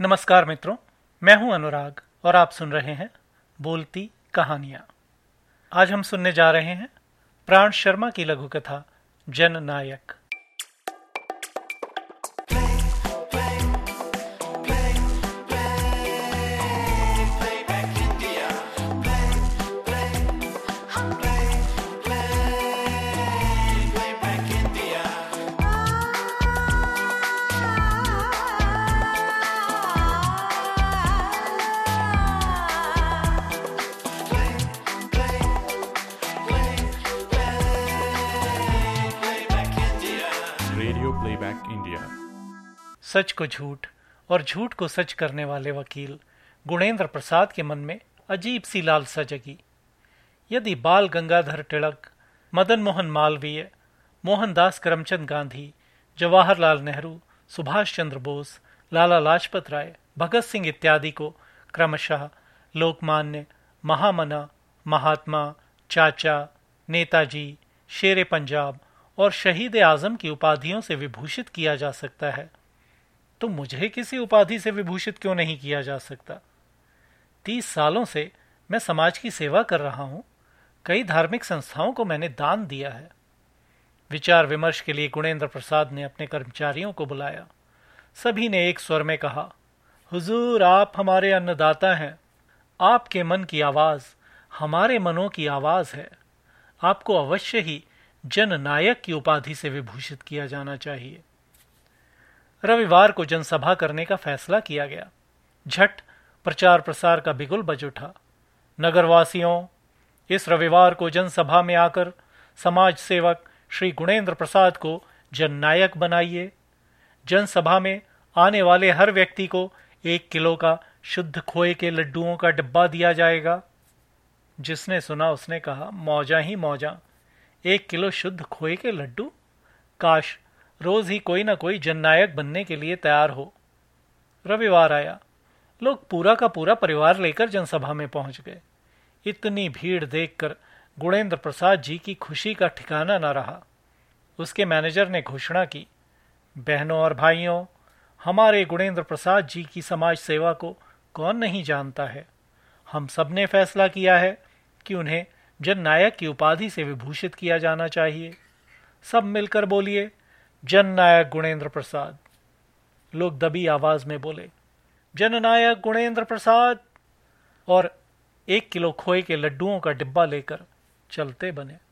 नमस्कार मित्रों, मैं हूँ अनुराग और आप सुन रहे हैं बोलती कहानियाँ। आज हम सुनने जा रहे हैं प्राण शर्मा की लघु कथा जन रेडियो इंडिया सच को झूठ और झूठ को सच करने वाले वकील गुणेंद्र प्रसाद के मन में अजीब सी लालसा जगी। यदि बाल गंगाधर तिलक, मदन मोहन मालवीय मोहनदास करमचंद गांधी, जवाहरलाल नेहरू, सुभाष चंद्र बोस, लाला लाजपत राय, भगत सिंह इत्यादि को क्रमशः लोकमान्य, महामना, महात्मा, चाचा, नेताजी, शेर पंजाब और शहीद आज़म की उपाधियों से विभूषित किया जा सकता है। तो मुझे किसी उपाधि से विभूषित क्यों नहीं किया जा सकता? तीस सालों से मैं समाज की सेवा कर रहा हूँ। कई धार्मिक संस्थाओं को मैंने दान दिया है। विचार विमर्श के लिए गुणेंद्र प्रसाद ने अपने कर्मचारियों को बुलाया। सभी ने एक स्वर में कहा, हुजूर, आप हमारे अन्नदाता हैं। आपके मन की आवाज़, हमारे मनों की आवाज़ है। आपको अवश्य ही जननायक की उपाधि से विभूषित किया जाना चाहिए। रविवार को जनसभा करने का फैसला किया गया। झट प्रचार प्रसार का बिगुल बज उठा। नगरवासियों, इस रविवार को जनसभा में आकर समाज सेवक श्री गुणेंद्र प्रसाद को जननायक बनाइए। जनसभा में आने वाले हर व्यक्ति को एक किलो का शुद्ध खोए के लड्डुओं का डिब्बा दिया जाएगा। जिसने सुना उसने कहा, मौजा ही मौजा। एक किलो शुद्ध खोए के लड्डू? काश रोज ही कोई ना कोई जननायक बनने के लिए तैयार हो। रविवार आया। लोग पूरा का पूरा परिवार लेकर जनसभा में पहुँच गए। इतनी भीड़ देखकर गुणेंद्र प्रसाद जी की खुशी का ठिकाना न रहा। उसके मैनेजर ने घोषणा की, बहनों और भाइयों, हमारे गुणेंद्र प्रसाद जी की समाज सेवा को कौन नहीं जानता है? हम सबने फैसला किया है कि उन्हें जननायक की उपाधि से विभूषित किया जाना चाहिए। सब मिलकर बोलिए जननायक गुणेंद्र प्रसाद। लोग दबी आवाज़ में बोले जननायक गुणेंद्र प्रसाद। और एक किलो खोए के लड्डुओं का डिब्बा लेकर चलते बने।